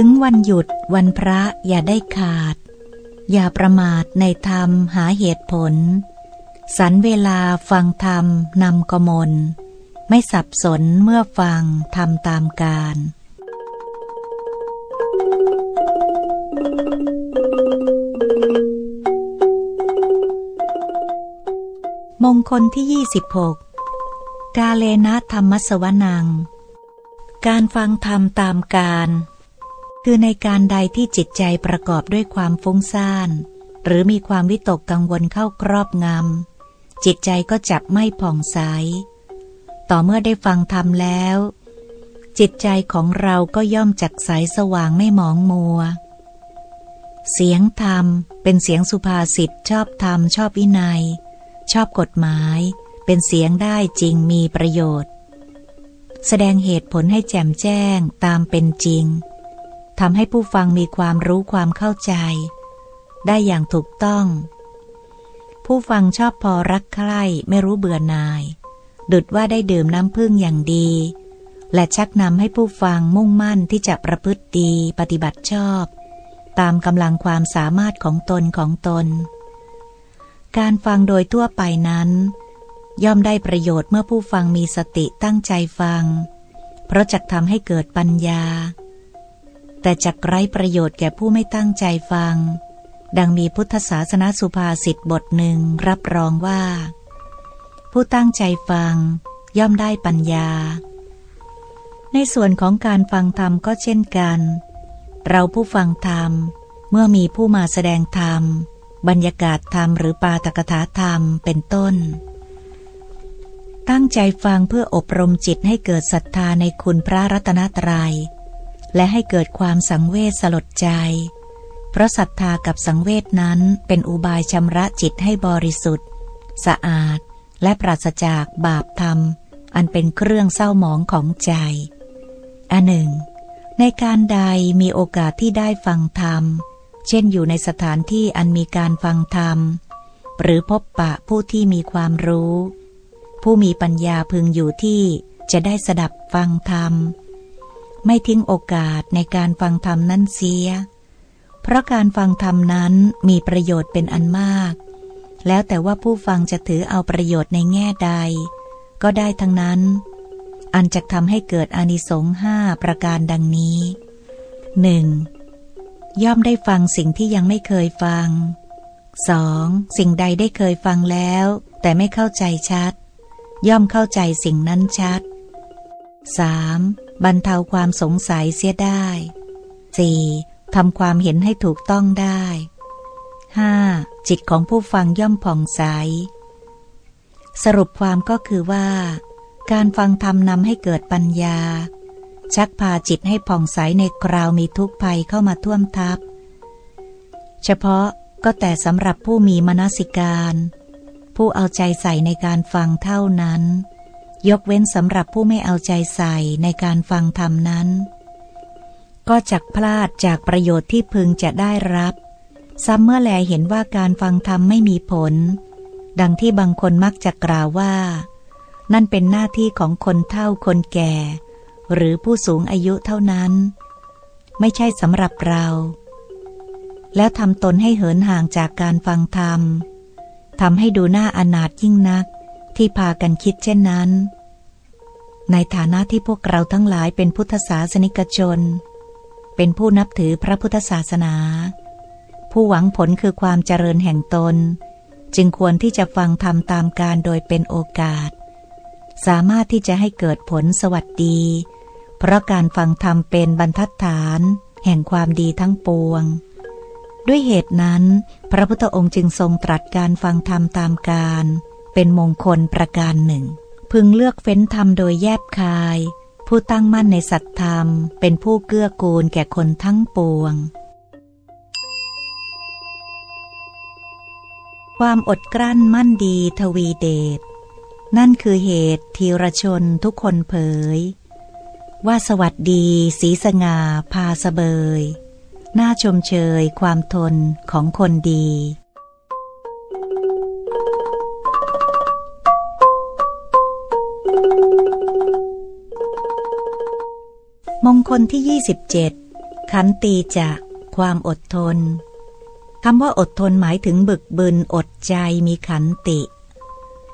ถึงวันหยุดวันพระอย่าได้ขาด อย่าประมาทในธรรมหาเหตุผล สันเวลาฟังธรรมนำกมล ไม่สับสนเมื่อฟังทำตามการมงคลที่ 26 กาเลนะธรรมสวนัง การฟังธรรมตามการ คือในการใดที่จิตใจประกอบด้วยความฟุ้งซ่าน หรือมีความวิตกกังวลเข้าครอบงำ จิตใจก็จับไม่ผ่องใส ต่อเมื่อได้ฟังธรรมแล้ว จิตใจของเราก็ย่อมจักใสสว่างไม่หมองมัว เสียงธรรมเป็นเสียงสุภาษิตชอบธรรมชอบวินัย ชอบกฎหมาย เป็นเสียงได้จริงมีประโยชน์ แสดงเหตุผลให้แจ่มแจ้งตามเป็นจริง ทำให้ผู้ฟังมีความรู้ความเข้าใจ ได้อย่างถูกต้อง ผู้ฟังชอบพอรักใคร่ไม่รู้เบื่อนาย ดุดว่าได้ดื่มน้ำพึ่งอย่างดี และชักนำให้ผู้ฟังมุ่งมั่นที่จะประพฤติดีปฏิบัติชอบ ตามกำลังความสามารถของตนของตน การฟังโดยทั่วไปนั้น ย่อมได้ประโยชน์เมื่อผู้ฟังมีสติตั้งใจฟัง เพราะจะทำให้เกิดปัญญา แต่จักไร้ประโยชน์แก่ผู้ไม่ตั้งใจฟัง ดังมีพุทธศาสนาสุภาษิตบทหนึ่งรับรองว่า ผู้ตั้งใจฟังย่อมได้ปัญญา ในส่วนของการฟังธรรมก็เช่นกัน เราผู้ฟังธรรม เมื่อมีผู้มาแสดงธรรม บรรยากาศธรรมหรือปาตกถาธรรมเป็นต้น ตั้งใจฟังเพื่ออบรมจิตให้เกิดศรัทธาในคุณพระรัตนตรยัย และให้เกิดความสังเวชสลดใจ เพราะศรัทธากับสังเวชนั้นเป็นอุบายชำระจิตให้บริสุทธิ์ สะอาดและปราศจากบาปธรรม อันเป็นเครื่องเศร้าหมองของใจ อันหนึ่ง ในการใดมีโอกาสที่ได้ฟังธรรม เช่นอยู่ในสถานที่อันมีการฟังธรรม หรือพบปะผู้ที่มีความรู้ ผู้มีปัญญาพึงอยู่ที่จะได้สดับฟังธรรม ไม่ทิ้งโอกาสในการฟังธรรมนั้นเสีย เพราะการฟังธรรมนั้นมีประโยชน์เป็นอันมาก แล้วแต่ว่าผู้ฟังจะถือเอาประโยชน์ในแง่ใด ก็ได้ทั้งนั้น อันจะทำให้เกิดอนิสงส์ห้าประการดังนี้หนึ่งย่อมได้ฟังสิ่งที่ยังไม่เคยฟัง 2. สิ่งใดได้เคยฟังแล้ว แต่ไม่เข้าใจชัด ย่อมเข้าใจสิ่งนั้นชัด 3. บรรเทาความสงสัยเสียได้ 4. ทำความเห็นให้ถูกต้องได้ 5. จิตของผู้ฟังย่อมผ่องใส สรุปความก็คือว่า การฟังธรรมนำให้เกิดปัญญา ชักพาจิตให้ผ่องใสในคราวมีทุกภัยเข้ามาท่วมทับ เฉพาะก็แต่สำหรับผู้มีมนสิการ ผู้เอาใจใส่ในการฟังเท่านั้น ยกเว้นสำหรับผู้ไม่เอาใจใส่ในการฟังธรรมนั้น ก็จักพลาดจากประโยชน์ที่พึงจะได้รับ ซ้ำเมื่อแลเห็นว่าการฟังธรรมไม่มีผล ดังที่บางคนมักจะกล่าวว่า นั่นเป็นหน้าที่ของคนเฒ่าคนแก่ หรือผู้สูงอายุเท่านั้น ไม่ใช่สำหรับเรา แล้วทำตนให้เหินห่างจากการฟังธรรมทำให้ดูหน้าอนาถยิ่งนัก ที่พากันคิดเช่นนั้น ในฐานะที่พวกเราทั้งหลายเป็นพุทธศาสนิกชน เป็นผู้นับถือพระพุทธศาสนา ผู้หวังผลคือความเจริญแห่งตน จึงควรที่จะฟังธรรมตามการโดยเป็นโอกาส สามารถที่จะให้เกิดผลสวัสดี เพราะการฟังธรรมเป็นบรรทัดฐาน แห่งความดีทั้งปวงด้วยเหตุนั้น พระพุทธองค์จึงทรงตรัสการฟังธรรมตามการ เป็นมงคลประการหนึ่ง พึงเลือกเฟ้นธรรมโดยแยบคาย ผู้ตั้งมั่นในสัตธรรม เป็นผู้เกื้อกูลแก่คนทั้งปวง ความอดกลั้นมั่นดีทวีเดชนั่นคือเหตุทีรชนทุกคนเผย ว่าสวัสดีสีสง่าพาสเบย น่าชมเชยความทนของคนดี มงคลที่ 27 ขันตีจะความอดทนคำว่าอดทนหมายถึงบึกบึนอดใจมีขันติ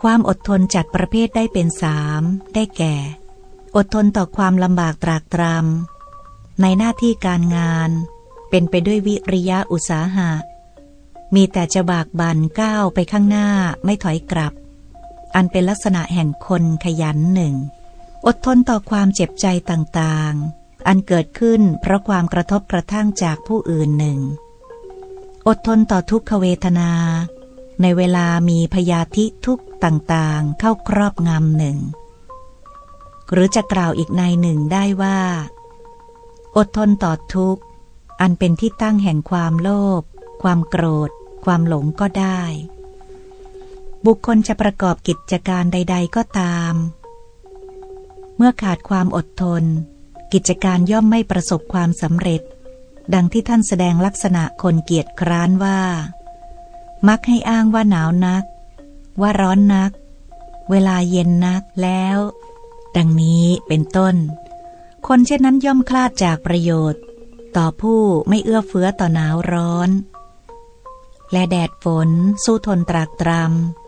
ความอดทนจัดประเภทได้เป็นสามได้แก่ อดทนต่อความลำบากตรากตรำในหน้าที่การงาน เป็นไปด้วยวิริยะอุตสาหะ มีแต่จะบากบันก้าวไปข้างหน้าไม่ถอยกลับ อันเป็นลักษณะแห่งคนขยันหนึ่งอดทนต่อความเจ็บใจต่างๆ อันเกิดขึ้นเพราะความกระทบกระทั่งจากผู้อื่นหนึ่ง อดทนต่อทุกขเวทนา ในเวลามีพยาธิทุกต่างๆ เข้าครอบงำหนึ่ง หรือจะกล่าวอีกในหนึ่งได้ว่า อดทนต่อทุกข์ อันเป็นที่ตั้งแห่งความโลภความโกรธ ความหลงก็ได้ บุคคลจะประกอบกิจการใด ๆก็ตาม เมื่อขาดความอดทน กิจการย่อมไม่ประสบความสำเร็จ ดังที่ท่านแสดงลักษณะคนเกียจคร้านว่า มักให้อ้างว่าหนาวนัก ว่าร้อนนัก เวลาเย็นนักแล้ว ดังนี้เป็นต้น คนเช่นนั้นย่อมคลาดจากประโยชน์ ต่อผู้ไม่เอื้อเฟื้อต่อหนาวร้อน และแดดฝนสู้ทนตรากตร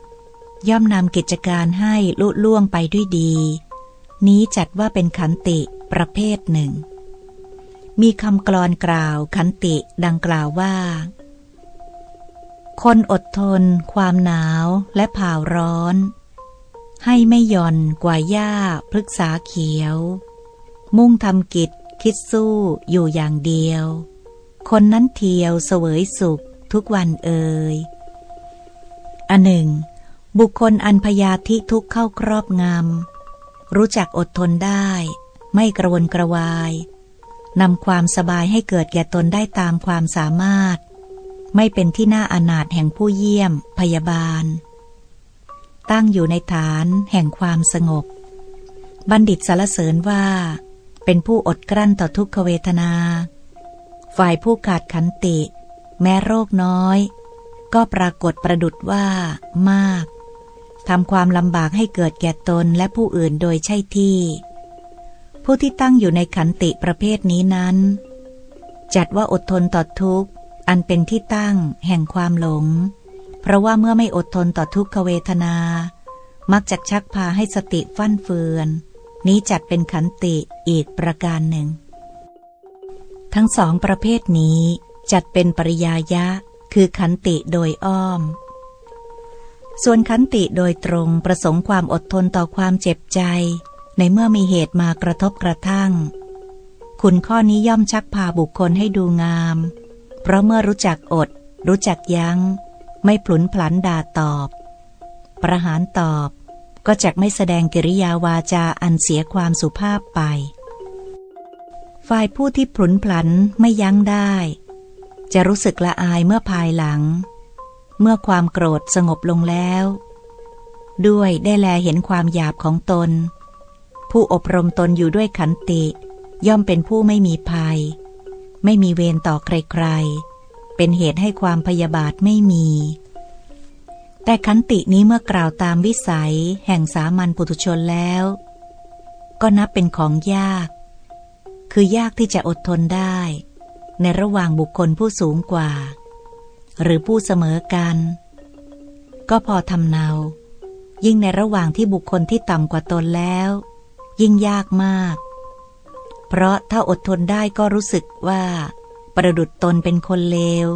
ำย่อมนำกิจการให้ลุล่วงไปด้วยดี นี้จัดว่าเป็นขันติ ประเภทหนึ่ง มีคำกรอนกล่าวขันติดังกล่าวว่า คนอดทน ความหนาวและผ่าวร้อน ให้ไม่ย่อนกว่าหญ้าพฤกษาเขียว มุ่งทำกิจคิดสู้อยู่อย่างเดียว คนนั้นเทียวเสวยสุขทุกวันเอ่ยอันหนึ่ง บุคคลอันพยาธิทุกเข้าครอบงำรู้จักอดทนได้ ไม่กระวนกระวายนำความสบายให้เกิดแก่ตนได้ตามความสามารถ ไม่เป็นที่น่าอนาถแห่งผู้เยี่ยม พยาบาล ตั้งอยู่ในฐานแห่งความสงบ บัณฑิตสารเสริญว่า เป็นผู้อดกลั้นต่อทุกขเวทนา ฝ่ายผู้ขาดขันติ แม้โรคน้อย ก็ปรากฏประดุดว่ามากทำความลำบากให้เกิดแก่ตนและผู้อื่นโดยใช่ที่ ผู้ที่ตั้งอยู่ในขันติประเภทนี้นั้น จัดว่าอดทนต่อทุกข์ อันเป็นที่ตั้งแห่งความหลง เพราะว่าเมื่อไม่อดทนต่อทุกขเวทนา มักจะชักพาให้สติฟั่นเฟือน นี้จัดเป็นขันติอีกประการหนึ่ง ทั้งสองประเภทนี้จัดเป็นปริยายะ คือขันติโดยอ้อม ส่วนขันติโดยตรงประสงค์ความอดทนต่อความเจ็บใจ ในเมื่อมีเหตุมากระทบกระทั่ง คุณข้อนี้ย่อมชักพาบุคคลให้ดูงาม เพราะเมื่อรู้จักอด รู้จักยัง้ง ไม่ผลุนพลันด่าตอบ ประหารตอบก็จะไม่แสดงกิริยาวาจาอันเสียความสุภาพไป ฝ่ายผู้ที่ผลุนพลันไม่ยั้งได้ จะรู้สึกละอายเมื่อภายหลัง เมื่อความโกรธสงบลงแล้ว ด้วยได้แลเห็นความหยาบของตน ผู้อบรมตนอยู่ด้วยขันติ ย่อมเป็นผู้ไม่มีภัย ไม่มีเวรต่อใครๆ เป็นเหตุให้ความพยาบาทไม่มี แต่ขันตินี้เมื่อกล่าวตามวิสัย แห่งสามัญปุถุชนแล้ว ก็นับเป็นของยาก คือยากที่จะอดทนได้ ในระหว่างบุคคลผู้สูงกว่า หรือผู้เสมอกัน ก็พอทำเนา ยิ่งในระหว่างที่บุคคลที่ต่ำกว่าตนแล้ว ยิ่งยากมาก เพราะถ้าอดทนได้ก็รู้สึกว่า ประดุดตนเป็นคนเลว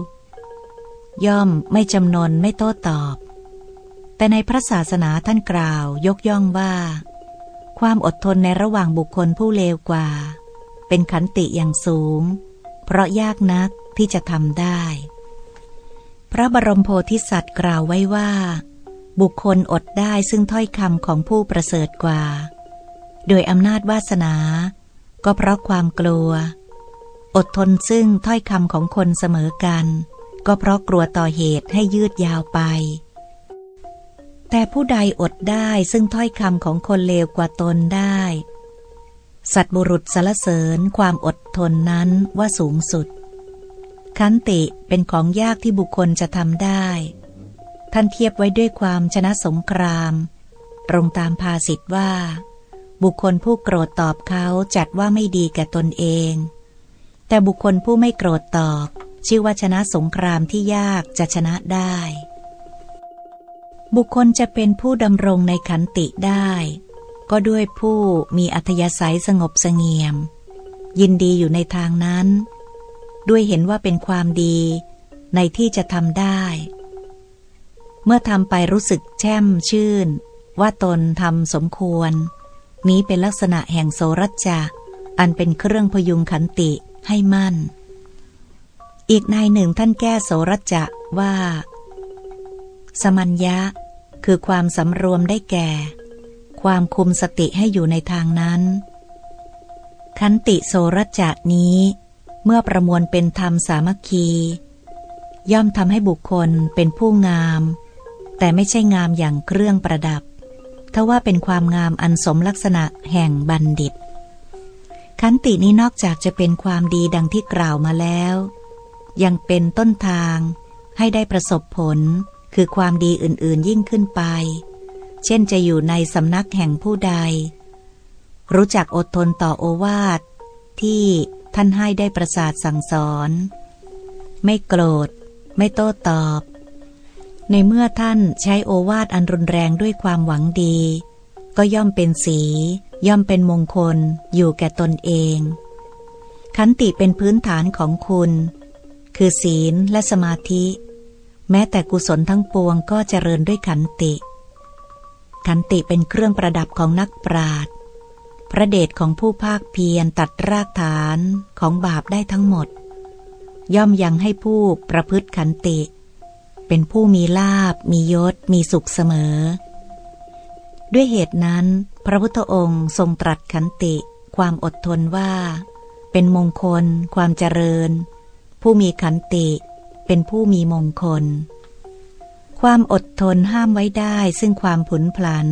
ย่อมไม่จำนนไม่โต้ตอบ แต่ในพระศาสนาท่านกล่าวยกย่องว่า ความอดทนในระหว่างบุคคลผู้เลวกว่า เป็นขันติอย่างสูง เพราะยากนักที่จะทำได้ พระบรมโพธิสัตว์กล่าวไว้ว่า บุคคลอดได้ซึ่งถ้อยคำของผู้ประเสริฐกว่า โดยอำนาจวาสนา ก็เพราะความกลัว อดทนซึ่งถ้อยคำของคนเสมอกัน ก็เพราะกลัวต่อเหตุให้ยืดยาวไป แต่ผู้ใดอดได้ซึ่งถ้อยคำของคนเลวกว่าตนได้ สัตบุรุษสารเสริญความอดทนนั้นว่าสูงสุดคันติเป็นของยากที่บุคคลจะทำได้ ท่านเทียบไว้ด้วยความชนะสงครามตรงตามภาษิตว่า บุคคลผู้โกรธตอบเขาจัดว่าไม่ดีแก่ตนเอง แต่บุคคลผู้ไม่โกรธตอบ ชื่อว่าชนะสงครามที่ยากจะชนะได้ บุคคลจะเป็นผู้ดำรงในขันติได้ ก็ด้วยผู้มีอัธยาศัยสงบเสงี่ยม ยินดีอยู่ในทางนั้น ด้วยเห็นว่าเป็นความดีในที่จะทำได้ เมื่อทำไปรู้สึกแช่มชื่น ว่าตนทำสมควร นี้เป็นลักษณะแห่งโสรัจจะอันเป็นเครื่องพยุงขันติให้มั่น อีกนายหนึ่งท่านแก้โสรัจจะว่า สมัญญะ คือความสำรวมได้แก่ ความคุมสติให้อยู่ในทางนั้น ขันติโสรัจจะนี้ เมื่อประมวลเป็นธรรมสามัคคี ย่อมทำให้บุคคลเป็นผู้งาม แต่ไม่ใช่งามอย่างเครื่องประดับ ทว่าเป็นความงามอันสมลักษณะแห่งบัณฑิต ขันตินี้นอกจากจะเป็นความดีดังที่กล่าวมาแล้ว ยังเป็นต้นทางให้ได้ประสบผลคือความดีอื่นๆยิ่งขึ้นไป เช่นจะอยู่ในสำนักแห่งผู้ใด รู้จักอดทนต่อโอวาทที่ท่านให้ได้ประสาทสั่งสอน ไม่โกรธ ไม่โต้ตอบ ในเมื่อท่านใช้โอวาทอันรุนแรงด้วยความหวังดี ก็ย่อมเป็นสี ย่อมเป็นมงคล อยู่แก่ตนเอง ขันติเป็นพื้นฐานของคุณ คือศีลและสมาธิ แม้แต่กุศลทั้งปวงก็เจริญด้วยขันติ ขันติเป็นเครื่องประดับของนักปราดพระเดชของผู้ภาคเพียรตัดรากฐานของบาปได้ทั้งหมด ย่อมยังให้ผู้ประพฤติขันติ เป็นผู้มีลาบ มียศ มีสุขเสมอ ด้วยเหตุนั้น พระพุทธองค์ทรงตรัสขันติ ความอดทนว่า เป็นมงคล ความเจริญ ผู้มีขันติ เป็นผู้มีมงคล ความอดทนห้ามไว้ได้ซึ่งความผุนพลัน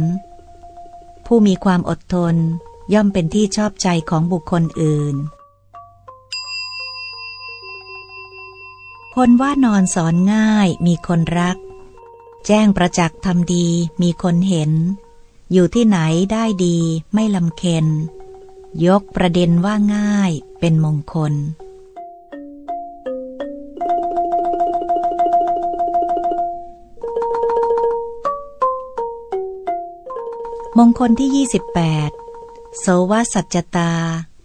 ผู้มีความอดทนย่อมเป็นที่ชอบใจของบุคคลอื่น คนว่านอนสอนง่ายมีคนรัก แจ้งประจักษ์ทำดีมีคนเห็น อยู่ที่ไหนได้ดีไม่ลำเค็น ยกประเด็นว่าง่ายเป็นมงคล มงคลที่ 28 โสวสัจตา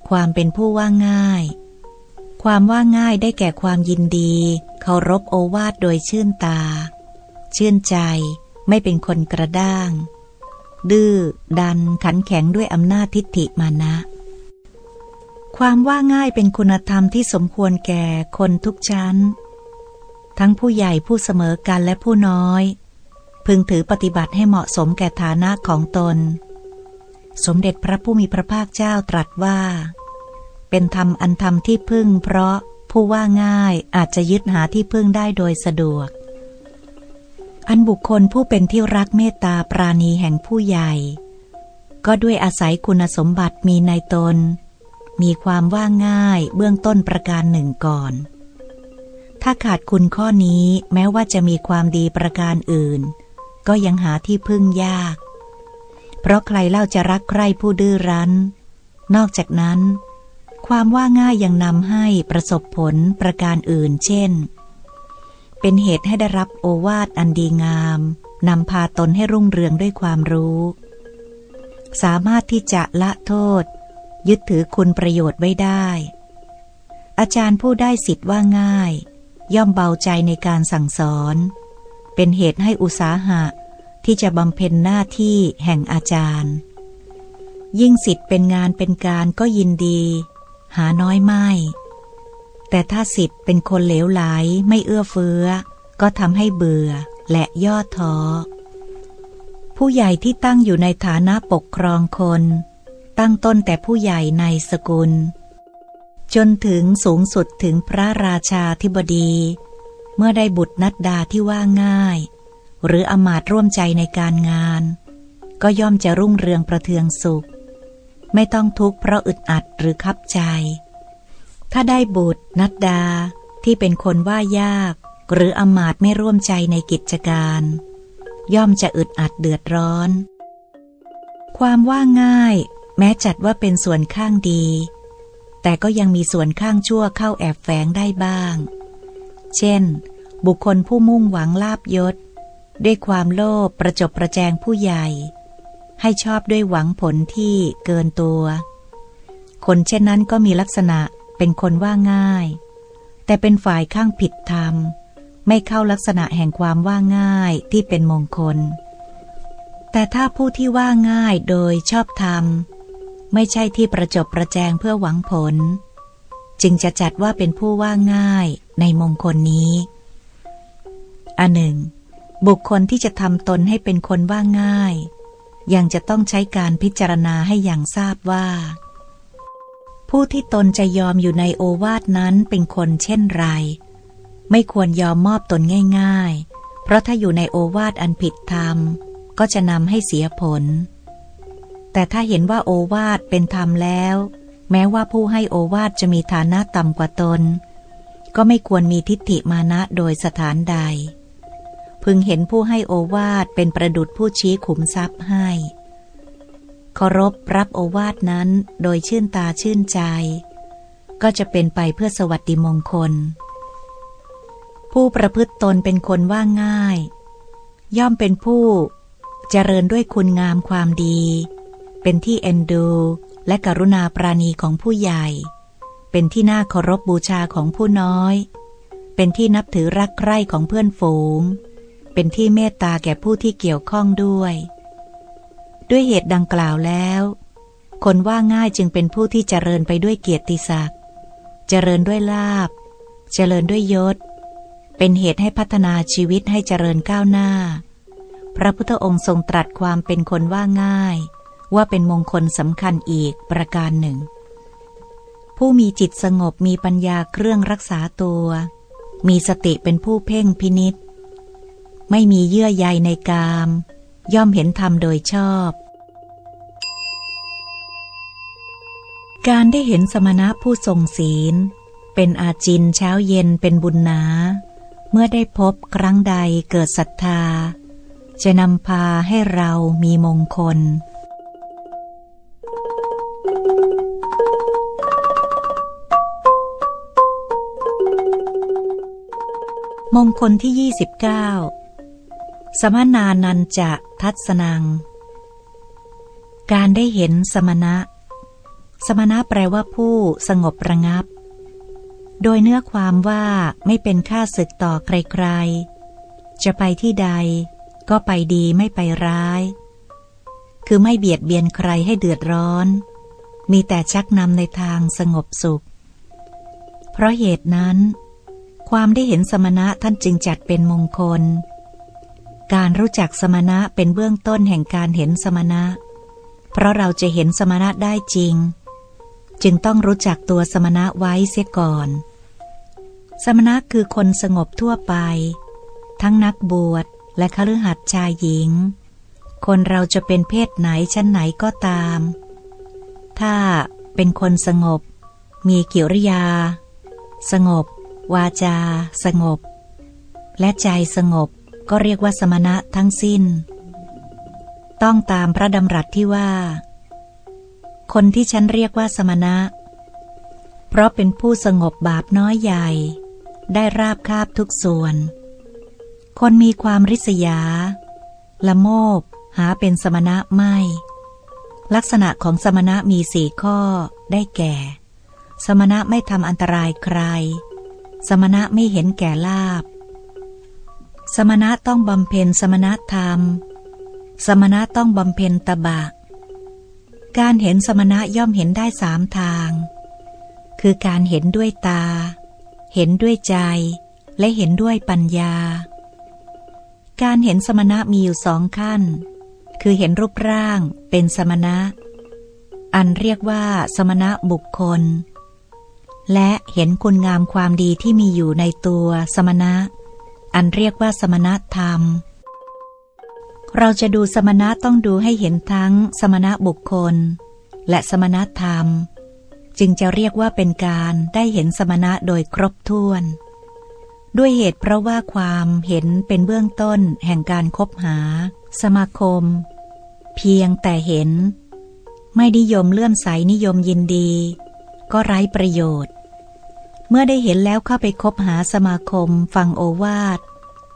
ความเป็นผู้ว่าง่าย ความว่าง่ายได้แก่ความยินดีเคารพโอวาทโดยชื่นตา ชื่นใจไม่เป็นคนกระด้าง ดื้อดันขันแข็งด้วยอำนาจทิฏฐิมานะ ความว่าง่ายเป็นคุณธรรมที่สมควรแก่คนทุกชั้น ทั้งผู้ใหญ่ผู้เสมอกันและผู้น้อย พึงถือปฏิบัติให้เหมาะสมแก่ฐานะของตน สมเด็จพระผู้มีพระภาคเจ้าตรัสว่า เป็นธรรมอันธรรมที่พึ่ง เพราะผู้ว่าง่ายอาจจะยึดหาที่พึ่งได้โดยสะดวก อันบุคคลผู้เป็นที่รักเมตตาปราณีแห่งผู้ใหญ่ ก็ด้วยอาศัยคุณสมบัติมีในตน มีความว่าง่ายเบื้องต้นประการหนึ่งก่อน ถ้าขาดคุณข้อนี้แม้ว่าจะมีความดีประการอื่น ก็ยังหาที่พึ่งยาก เพราะใครเล่าจะรักใครผู้ดื้อรั้น นอกจากนั้น ความว่าง่ายยังนำให้ประสบผลประการอื่น เช่น เป็นเหตุให้ได้รับโอวาทอันดีงามนำพาตนให้รุ่งเรืองด้วยความรู้ สามารถที่จะละโทษ ยึดถือคุณประโยชน์ไว้ได้ อาจารย์ผู้ได้สิทธิ์ว่าง่าย ย่อมเบาใจในการสั่งสอน เป็นเหตุให้อุตสาหะที่จะบำเพ็ญหน้าที่แห่งอาจารย์ ยิ่งสิทธิ์เป็นงานเป็นการก็ยินดี หาน้อยไม่ แต่ถ้าสิทธิ์เป็นคนเหลวไหลไม่เอื้อเฟื้อ ก็ทำให้เบื่อและย่อท้อ ผู้ใหญ่ที่ตั้งอยู่ในฐานะปกครองคน ตั้งต้นแต่ผู้ใหญ่ในสกุล จนถึงสูงสุดถึงพระราชาธิบดี เมื่อได้บุตรนัดดาที่ว่าง่าย หรืออมาตร่วมใจในการงาน ก็ย่อมจะรุ่งเรืองประเทืองสุข ไม่ต้องทุกข์เพราะอึดอัดหรือคับใจ ถ้าได้บุตร นัดดาที่เป็นคนว่ายาก หรืออมาตไม่ร่วมใจในกิจการ ย่อมจะอึดอัดเดือดร้อน ความว่าง่าย แม้จัดว่าเป็นส่วนข้างดี แต่ก็ยังมีส่วนข้างชั่วเข้าแอบแฝงได้บ้าง เช่น บุคคลผู้มุ่งหวังลาบยศ ด้วยความโลภประจบประแจงผู้ใหญ่ ให้ชอบด้วยหวังผลที่เกินตัว คนเช่นนั้นก็มีลักษณะเป็นคนว่าง่าย แต่เป็นฝ่ายข้างผิดธรรม ไม่เข้าลักษณะแห่งความว่าง่ายที่เป็นมงคล แต่ถ้าผู้ที่ว่าง่ายโดยชอบธรรม ไม่ใช่ที่ประจบประแจงเพื่อหวังผล จึงจะจัดว่าเป็นผู้ว่าง่ายในมงคลนี้อันหนึ่ง บุคคลที่จะทำตนให้เป็นคนว่าง่าย ยังจะต้องใช้การพิจารณาให้อย่างทราบว่า ผู้ที่ตนจะยอมอยู่ในโอวาทนั้นเป็นคนเช่นไร ไม่ควรยอมมอบตนง่าย ๆ เพราะถ้าอยู่ในโอวาทอันผิดธรรม ก็จะนำให้เสียผล แต่ถ้าเห็นว่าโอวาทเป็นธรรมแล้ว แม้ว่าผู้ให้โอวาทจะมีฐานะต่ำกว่าตน ก็ไม่ควรมีทิฏฐิมานะโดยสถานใด พึงเห็นผู้ให้โอวาทเป็นประดุดผู้ชี้ขุมทรัพย์ให้เคารพรับโอวาทนั้นโดยชื่นตาชื่นใจ ก็จะเป็นไปเพื่อสวัสดิมงคล ผู้ประพฤติตนเป็นคนว่าง่าย ย่อมเป็นผู้เจริญด้วยคุณงามความดี เป็นที่เอ็นดู และกรุณาปราณีของผู้ใหญ่ เป็นที่น่าเคารพบบูชาของผู้น้อย เป็นที่นับถือรักใคร่ของเพื่อนฝูง เป็นที่เมตตาแก่ผู้ที่เกี่ยวข้องด้วย ด้วยเหตุดังกล่าวแล้ว คนว่าง่ายจึงเป็นผู้ที่เจริญไปด้วยเกียรติศักดิ์ เจริญด้วยลาบ เจริญด้วยยศ เป็นเหตุให้พัฒนาชีวิตให้เจริญก้าวหน้า พระพุทธองค์ทรงตรัสความเป็นคนว่าง่าย ว่าเป็นมงคลสำคัญอีกประการหนึ่ง ผู้มีจิตสงบมีปัญญาเครื่องรักษาตัว มีสติเป็นผู้เพ่งพินิษ ไม่มีเยื่อใยในกาม ย่อมเห็นธรรมโดยชอบ การได้เห็นสมณะผู้ทรงศีล เป็นอาจินเช้าเย็นเป็นบุญนา เมื่อได้พบครั้งใดเกิดศรัทธา จะนำพาให้เรามีมงคลมงคลที่ 29 สมนานันจะทัศนัง การได้เห็นสมณะ สมณะแปลว่าผู้สงบระงับ โดยเนื้อความว่าไม่เป็นค่าศึกต่อใครๆ จะไปที่ใด ก็ไปดีไม่ไปร้าย คือไม่เบียดเบียนใครให้เดือดร้อน มีแต่ชักนำในทางสงบสุข เพราะเหตุนั้น ความได้เห็นสมณะท่านจึงจัดเป็นมงคล การรู้จักสมณะเป็นเบื้องต้นแห่งการเห็นสมณะ เพราะเราจะเห็นสมณะได้จริง จึงต้องรู้จักตัวสมณะไว้เสียก่อน สมณะคือคนสงบทั่วไป ทั้งนักบวชและคฤหัสถ์ชายหญิง คนเราจะเป็นเพศไหนชั้นไหนก็ตาม ถ้าเป็นคนสงบ มีกิริยา สงบ วาจา สงบ และใจสงบ ก็เรียกว่าสมณะทั้งสิ้น ต้องตามพระดำรัสที่ว่า คนที่ฉันเรียกว่าสมณะ เพราะเป็นผู้สงบบาปน้อยใหญ่ ได้ราบคาบทุกส่วน คนมีความริษยา ละโมบหาเป็นสมณะไม่ ลักษณะของสมณะมีสี่ข้อได้แก่ สมณะไม่ทำอันตรายใคร สมณะไม่เห็นแก่ลาบ สมณะต้องบำเพ็ญสมณธรรม สมณะต้องบำเพ็ญตบะ การเห็นสมณะย่อมเห็นได้สามทาง คือการเห็นด้วยตา เห็นด้วยใจ และเห็นด้วยปัญญา การเห็นสมณะมีอยู่สองขั้น คือเห็นรูปร่างเป็นสมณะ อันเรียกว่าสมณะบุคคล และเห็นคุณงามความดีที่มีอยู่ในตัวสมณะ อันเรียกว่าสมณธรรม เราจะดูสมณะต้องดูให้เห็นทั้งสมณะบุคคล และสมณธรรม จึงจะเรียกว่าเป็นการได้เห็นสมณะโดยครบถ้วน ด้วยเหตุเพราะว่าความเห็นเป็นเบื้องต้นแห่งการคบหา สมาคม เพียงแต่เห็น ไม่นิยมเลื่อมใสนิยมยินดี ก็ไร้ประโยชน์ เมื่อได้เห็นแล้วเข้าไปคบหาสมาคม ฟังโอวาท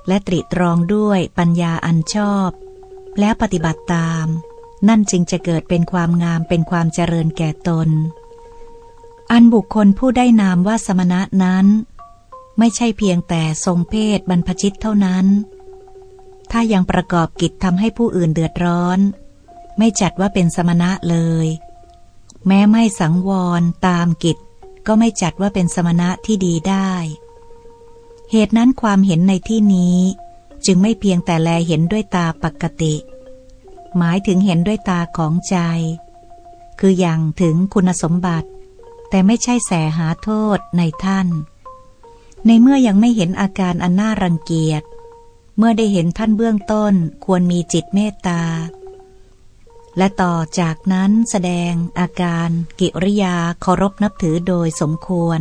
และตรีตรองด้วยปัญญาอันชอบ แล้วปฏิบัติตาม นั่นจึงจะเกิดเป็นความงามเป็นความเจริญแก่ตน อันบุคคลผู้ได้นามว่าสมณะนั้น ไม่ใช่เพียงแต่ทรงเพศบรรพชิตเท่านั้น ถ้ายังประกอบกิจทำให้ผู้อื่นเดือดร้อน ไม่จัดว่าเป็นสมณะเลย แม้ไม่สังวรตามกิจ ก็ไม่จัดว่าเป็นสมณะที่ดีได้ เหตุนั้นความเห็นในที่นี้ จึงไม่เพียงแต่แลเห็นด้วยตาปกติ หมายถึงเห็นด้วยตาของใจ คืออย่างถึงคุณสมบัติ แต่ไม่ใช่แสหาโทษในท่าน ในเมื่อยังไม่เห็นอาการอันน่ารังเกียจ เมื่อได้เห็นท่านเบื้องต้นควรมีจิตเมตตา และต่อจากนั้นแสดงอาการกิริยาเคารพนับถือโดยสมควร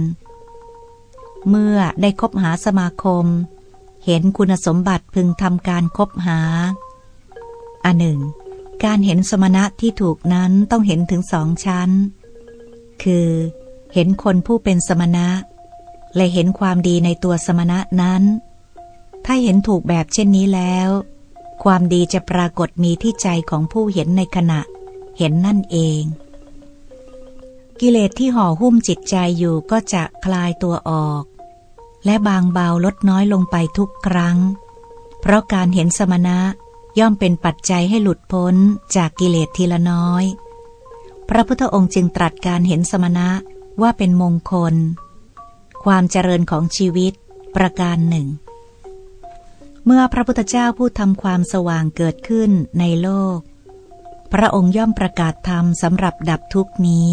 เมื่อได้คบหาสมาคม เห็นคุณสมบัติพึงทำการคบหา อันหนึ่ง การเห็นสมณะที่ถูกนั้นต้องเห็นถึงสองชั้น คือเห็นคนผู้เป็นสมณะ และเห็นความดีในตัวสมณะนั้น ถ้าเห็นถูกแบบเช่นนี้แล้ว ความดีจะปรากฏมีที่ใจของผู้เห็นในขณะ เห็นนั่นเอง กิเลสที่ห่อหุ้มจิตใจอยู่ก็จะคลายตัวออก และบางเบาลดน้อยลงไปทุกครั้ง เพราะการเห็นสมณะย่อมเป็นปัจจัยให้หลุดพ้นจากกิเลสทีละน้อย พระพุทธองค์จึงตรัสการเห็นสมณะว่าเป็นมงคล ความเจริญของชีวิตประการหนึ่ง เมื่อพระพุทธเจ้าพูดทำความสว่างเกิดขึ้นในโลก พระองค์ย่อมประกาศธรรมสำหรับดับทุกนี้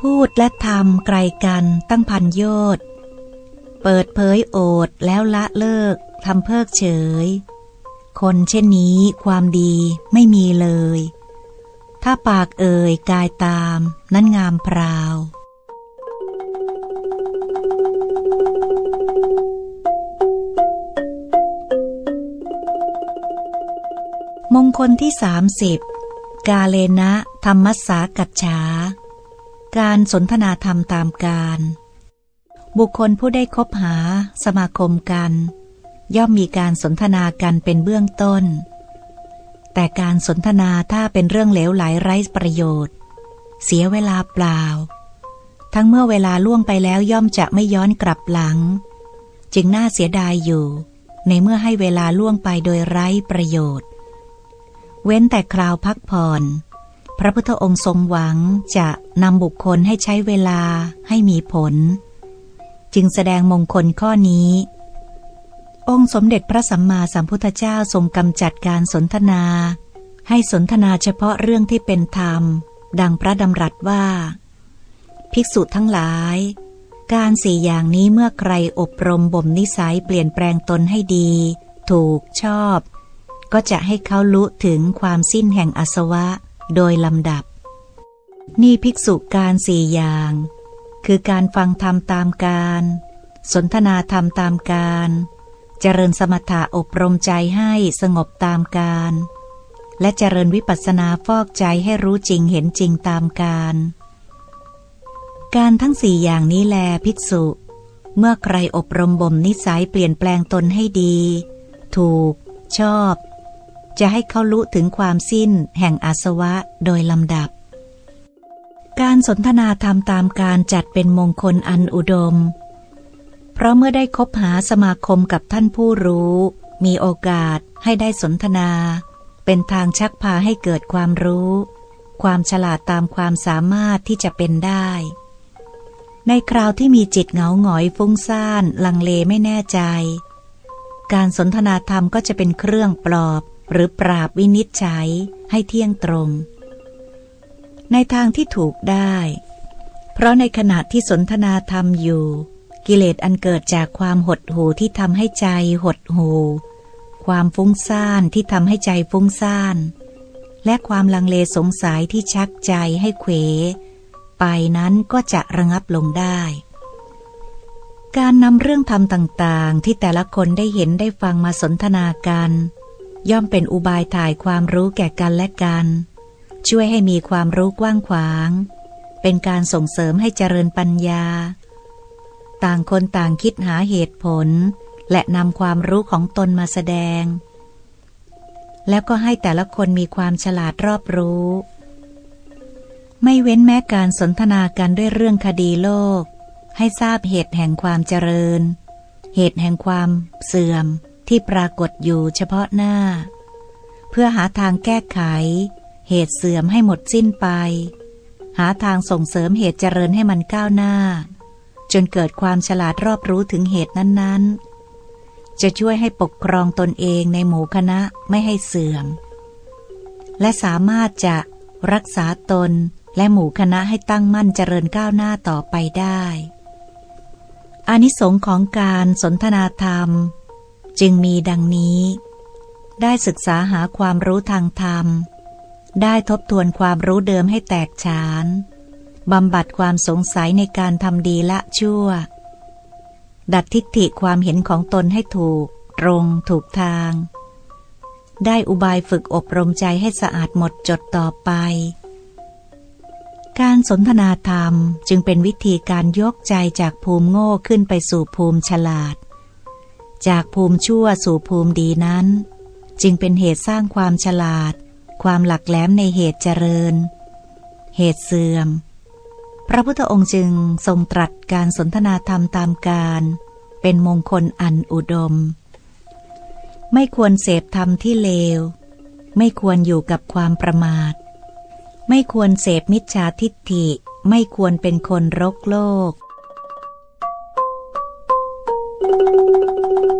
พูดและทำไกลกันตั้งพันโยชน์เปิดเผยโอดแล้วละเลิกทำเพิกเฉย คนเช่นนี้ความดีไม่มีเลย ถ้าปากเอ่ยกายตามนั้นงามพราว คลที่สามสิบกาเลนะธรรมัสสากัจฉา การสนทนาธรรมตามการ บุคคลผู้ได้คบหาสมาคมกัน ย่อมมีการสนทนากันเป็นเบื้องต้น แต่การสนทนาถ้าเป็นเรื่องเหลวไหลไร้ประโยชน์ เสียเวลาเปล่า ทั้งเมื่อเวลาล่วงไปแล้วย่อมจะไม่ย้อนกลับหลัง จึงน่าเสียดายอยู่ ในเมื่อให้เวลาล่วงไปโดยไร้ประโยชน์ เว้นแต่คราวพักผ่อน พระพุทธองค์ทรงหวังจะนำบุคคลให้ใช้เวลาให้มีผล จึงแสดงมงคลข้อนี้ องค์สมเด็จพระสัมมาสัมพุทธเจ้าทรงกำจัดการสนทนา ให้สนทนาเฉพาะเรื่องที่เป็นธรรม ดังพระดำรัสว่า ภิกษุทั้งหลาย การสี่อย่างนี้เมื่อใครอบรมบ่มนิสัยเปลี่ยนแปลงตนให้ดี ถูกชอบ ก็จะให้เขาลุถึงความสิ้นแห่งอสวะโดยลำดับ นี่ภิกษุการสี่อย่าง คือการฟังธรรมตามการ สนทนาธรรมตามการ เจริญสมถะอบรมใจให้สงบตามการ และเจริญวิปัสสนาฟอกใจให้รู้จริงเห็นจริงตามการ การทั้งสี่อย่างนี้แลภิกษุ เมื่อใครอบรมบ่มนิสัยเปลี่ยนแปลงตนให้ดี ถูก ชอบ จะให้เขารู้ถึงความสิ้นแห่งอาสวะโดยลำดับ การสนทนาธรรมตามการจัดเป็นมงคลอันอุดม เพราะเมื่อได้คบหาสมาคมกับท่านผู้รู้ มีโอกาสให้ได้สนทนา เป็นทางชักพาให้เกิดความรู้ ความฉลาดตามความสามารถที่จะเป็นได้ ในคราวที่มีจิตเหงาหงอยฟุ้งซ่าน ลังเลไม่แน่ใจ การสนทนาธรรมก็จะเป็นเครื่องปลอบ หรือปราบวินิจฉัยให้เที่ยงตรง ในทางที่ถูกได้ เพราะในขณะที่สนทนาธรรมอยู่ กิเลสอันเกิดจากความหดหูที่ทำให้ใจหดหูความฟุ้งซ่านที่ทำให้ใจฟุ้งซ่าน และความลังเลสงสัยที่ชักใจให้เขวไปนั้นก็จะระงับลงได้ การนำเรื่องธรรมต่างๆ ที่แต่ละคนได้เห็นได้ฟังมาสนทนากัน ย่อมเป็นอุบายถ่ายความรู้แก่กันและกัน ช่วยให้มีความรู้กว้างขวาง เป็นการส่งเสริมให้เจริญปัญญา ต่างคนต่างคิดหาเหตุผล และนำความรู้ของตนมาแสดง แล้วก็ให้แต่ละคนมีความฉลาดรอบรู้ ไม่เว้นแม้การสนทนากันด้วยเรื่องคดีโลก ให้ทราบเหตุแห่งความเจริญ เหตุแห่งความเสื่อม ที่ปรากฏอยู่เฉพาะหน้า เพื่อหาทางแก้ไข เหตุเสื่อมให้หมดสิ้นไป หาทางส่งเสริมเหตุเจริญให้มันก้าวหน้า จนเกิดความฉลาดรอบรู้ถึงเหตุนั้นๆ จะช่วยให้ปกครองตนเองในหมู่คณะไม่ให้เสื่อม และสามารถจะรักษาตนและหมู่คณะให้ตั้งมั่นเจริญก้าวหน้าต่อไปได้อานิสงส์ของการสนทนาธรรม จึงมีดังนี้ ได้ศึกษาหาความรู้ทางธรรม ได้ทบทวนความรู้เดิมให้แตกฉานบำบัดความสงสัยในการทำดีละชั่ว ดัดทิฏฐิความเห็นของตนให้ถูก ตรง ถูกทาง ได้อุบายฝึกอบรมใจให้สะอาดหมดจดต่อไป การสนทนาธรรมจึงเป็นวิธีการยกใจจากภูมิโง่ขึ้นไปสู่ภูมิฉลาด จากภูมิชั่วสู่ภูมิดีนั้น จึงเป็นเหตุสร้างความฉลาด ความหลักแหลมในเหตุเจริญ เหตุเสื่อม พระพุทธองค์จึงทรงตรัสการสนทนาธรรมตามการ เป็นมงคลอันอุดม ไม่ควรเสพธรรมที่เลว ไม่ควรอยู่กับความประมาท ไม่ควรเสพมิจฉาทิฏฐิ ไม่ควรเป็นคนรกโลก ハハハハ!